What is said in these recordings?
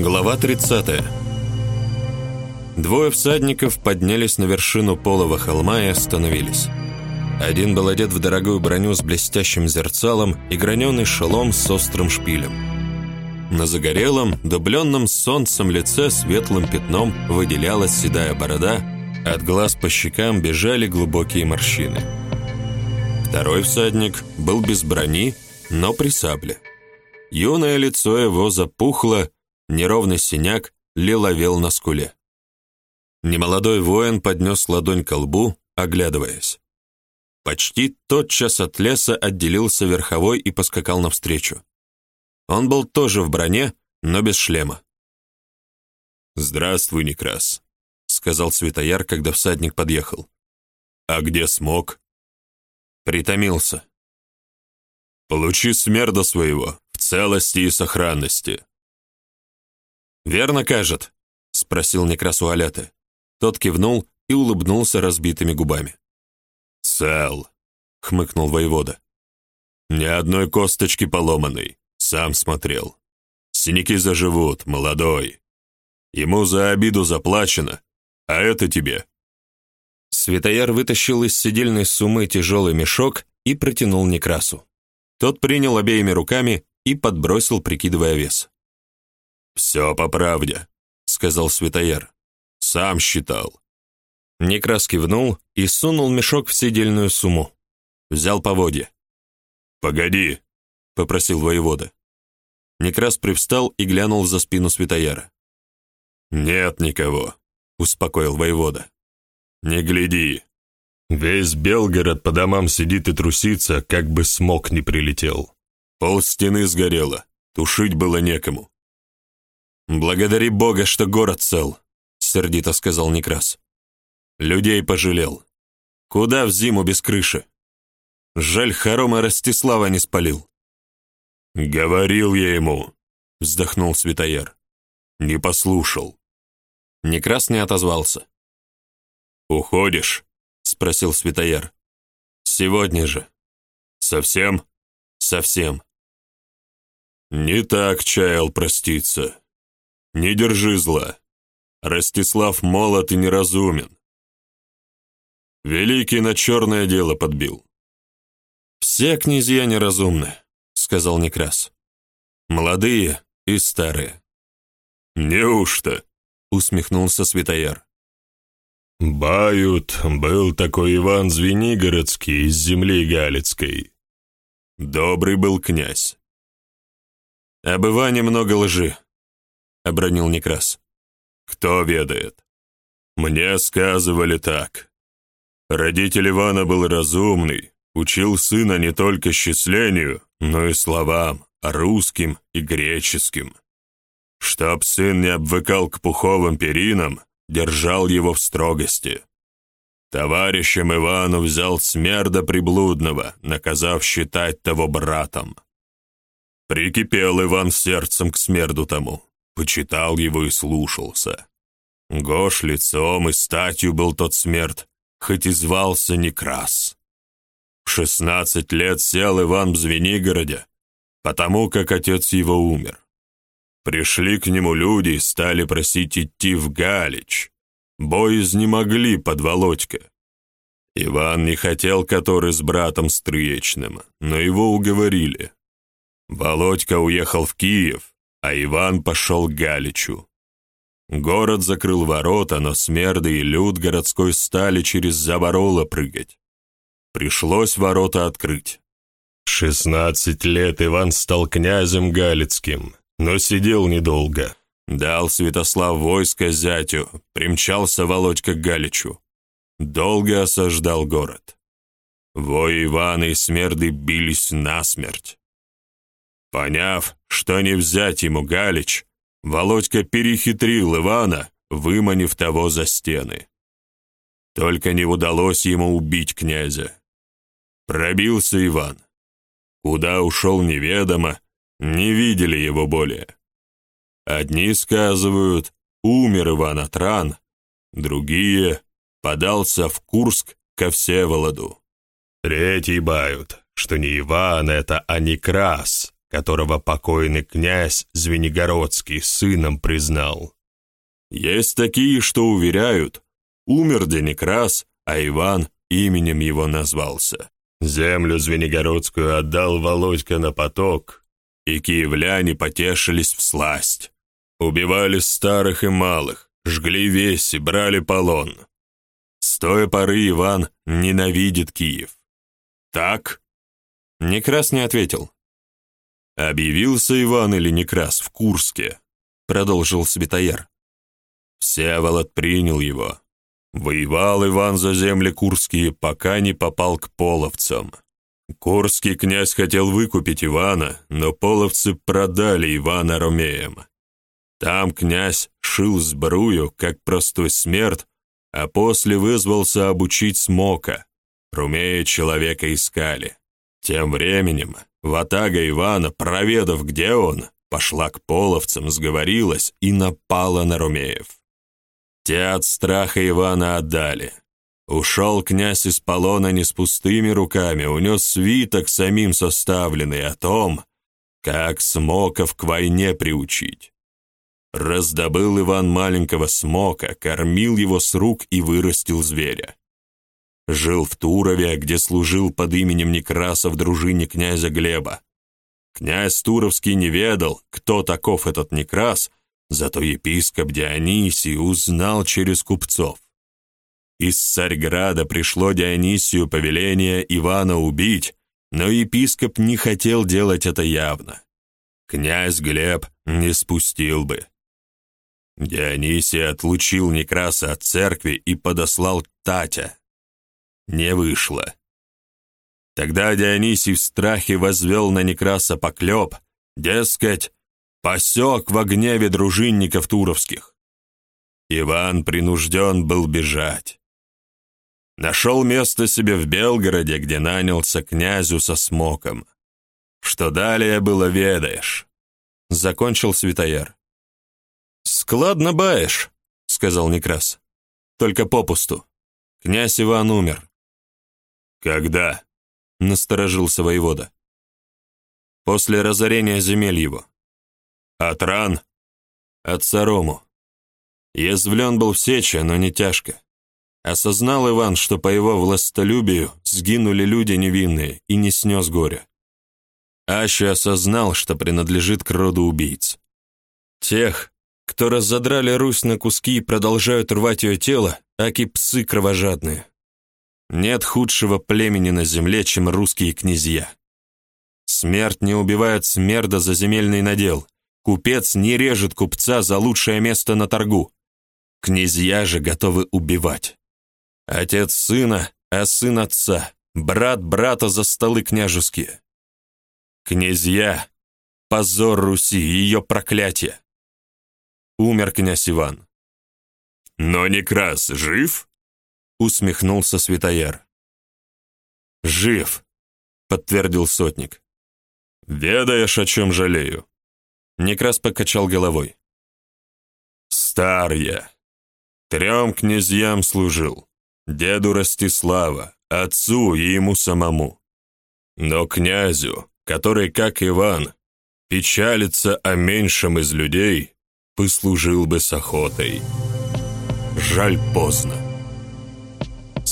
Глава 30. Двое всадников поднялись на вершину полого холма и остановились. Один был одет в дорогую броню с блестящим зерцалом и граненый шелом с острым шпилем. На загорелом, дубленном солнцем лице светлым пятном выделялась седая борода, от глаз по щекам бежали глубокие морщины. Второй всадник был без брони, но при сабле. Юное лицо его запухло, неровный синяк лиловел на скуле. Немолодой воин поднес ладонь к лбу, оглядываясь. Почти тотчас от леса отделился верховой и поскакал навстречу. Он был тоже в броне, но без шлема. «Здравствуй, Некрас», — сказал Светояр, когда всадник подъехал. «А где смог?» «Притомился». «Получи смерда своего, в целости и сохранности», «Верно кажет?» — спросил Некрас у Аляты. Тот кивнул и улыбнулся разбитыми губами. «Цел», — хмыкнул воевода. «Ни одной косточки поломанной, сам смотрел. Синяки заживут, молодой. Ему за обиду заплачено, а это тебе». Светояр вытащил из сидельной суммы тяжелый мешок и протянул Некрасу. Тот принял обеими руками и подбросил, прикидывая вес. «Все по правде», — сказал Светояр. «Сам считал». Некрас кивнул и сунул мешок в сидельную сумму. Взял поводья. «Погоди», — попросил воевода. Некрас привстал и глянул за спину Светояра. «Нет никого», — успокоил воевода. «Не гляди. Весь Белгород по домам сидит и трусится, как бы смог не прилетел. Пол стены сгорело, тушить было некому. «Благодари Бога, что город цел», — сердито сказал Некрас. «Людей пожалел. Куда в зиму без крыши? Жаль, хорома Ростислава не спалил». «Говорил я ему», — вздохнул Светояр. «Не послушал». Некрас не отозвался. «Уходишь?» — спросил Светояр. «Сегодня же». «Совсем?» «Совсем». «Не так чаял проститься», не держи зла. Ростислав молод и неразумен. Великий на черное дело подбил. «Все князья неразумны», — сказал Некрас. «Молодые и старые». «Неужто?» — усмехнулся Святояр. «Бают, был такой Иван Звенигородский из земли Галицкой. Добрый был князь. Об Иване много лжи, обронил Некрас. Кто ведает? Мне сказывали так. Родитель Ивана был разумный, учил сына не только счислению, но и словам, русским и греческим. Чтоб сын не обвыкал к пуховым перинам, держал его в строгости. Товарищем Ивану взял смерда приблудного, наказав считать того братом. Прикипел Иван сердцем к смерду тому, почитал его и слушался. Гош лицом и статью был тот смерть, хоть и звался Некрас. В шестнадцать лет сел Иван в Звенигороде, потому как отец его умер. Пришли к нему люди и стали просить идти в Галич. Бой изнемогли под Володька. Иван не хотел который с братом Стрыечным, но его уговорили. Володька уехал в Киев, а Иван пошел к Галичу. Город закрыл ворота, но смерды и люд городской стали через заборола прыгать. Пришлось ворота открыть. Шестнадцать лет Иван стал князем Галицким, но сидел недолго. Дал Святослав войско зятю, примчался Володька к Галичу. Долго осаждал город. Вой Ивана и Смерды бились насмерть. Поняв, что не взять ему Галич, Володька перехитрил Ивана, выманив того за стены. Только не удалось ему убить князя. Пробился Иван. Куда ушел неведомо, не видели его более. Одни сказывают, умер Иван от ран, другие подался в Курск ко Всеволоду. Третий бают, что не Иван это, а Некрас, которого покойный князь Звенигородский сыном признал. Есть такие, что уверяют, умер Денекрас, а Иван именем его назвался. Землю Звенигородскую отдал Володька на поток, и киевляне потешились в сласть. Убивали старых и малых, жгли веси, брали полон. С той поры Иван ненавидит Киев. Так? Некрас не ответил. Объявился Иван или Некрас в Курске, продолжил Святояр. Всеволод принял его. Воевал Иван за земли курские, пока не попал к половцам. Курский князь хотел выкупить Ивана, но половцы продали Ивана ромеям. Там князь шил сбрую, как простой смерть, а после вызвался обучить смока. Румея человека искали. Тем временем ватага Ивана, проведав, где он, пошла к половцам, сговорилась и напала на Румеев. Те от страха Ивана отдали. Ушел князь из полона не с пустыми руками, унес свиток самим составленный о том, как смоков к войне приучить. Раздобыл Иван маленького смока, кормил его с рук и вырастил зверя. Жил в Турове, где служил под именем Некраса в дружине князя Глеба. Князь Туровский не ведал, кто таков этот Некрас, зато епископ Дионисий узнал через купцов. Из Царьграда пришло Дионисию повеление Ивана убить, но епископ не хотел делать это явно. Князь Глеб не спустил бы. Дионисий отлучил Некраса от церкви и подослал Татя. Не вышло. Тогда Дионисий в страхе возвел на Некраса поклеп, дескать, посек в гневе дружинников туровских. Иван принужден был бежать. Нашел место себе в Белгороде, где нанялся князю со смоком. Что далее было, ведаешь. Закончил Святояр. «Складно баешь», — сказал Некрас. «Только попусту. Князь Иван умер». «Когда?» — насторожился воевода. «После разорения земель его». «От ран?» «От сорому. Язвлен был в сече, но не тяжко. Осознал Иван, что по его властолюбию сгинули люди невинные, и не снес горя. Аще осознал, что принадлежит к роду убийц. Тех, кто разодрали Русь на куски и продолжают рвать ее тело, аки псы кровожадные. Нет худшего племени на земле, чем русские князья. Смерть не убивает смерда за земельный надел. Купец не режет купца за лучшее место на торгу. Князья же готовы убивать. Отец сына, а сын отца, брат брата за столы княжеские. Князья, позор Руси, ее проклятие. Умер князь Иван. Но Некрас жив? Усмехнулся Святояр. Жив, подтвердил сотник. Ведаешь, о чем жалею? Некрас покачал головой. Стар я. Трем князьям служил деду Ростислава, отцу и ему самому. Но князю, который, как Иван, печалится о меньшем из людей, послужил бы с охотой. Жаль поздно.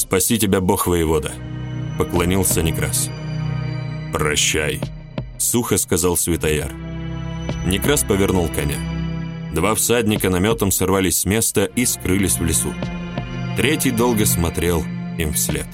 «Спаси тебя, Бог воевода», — поклонился Некрас. «Прощай», — сухо сказал Святояр. Некрас повернул коня. Два всадника наметом сорвались с места и скрылись в лесу. Третий долго смотрел им вслед.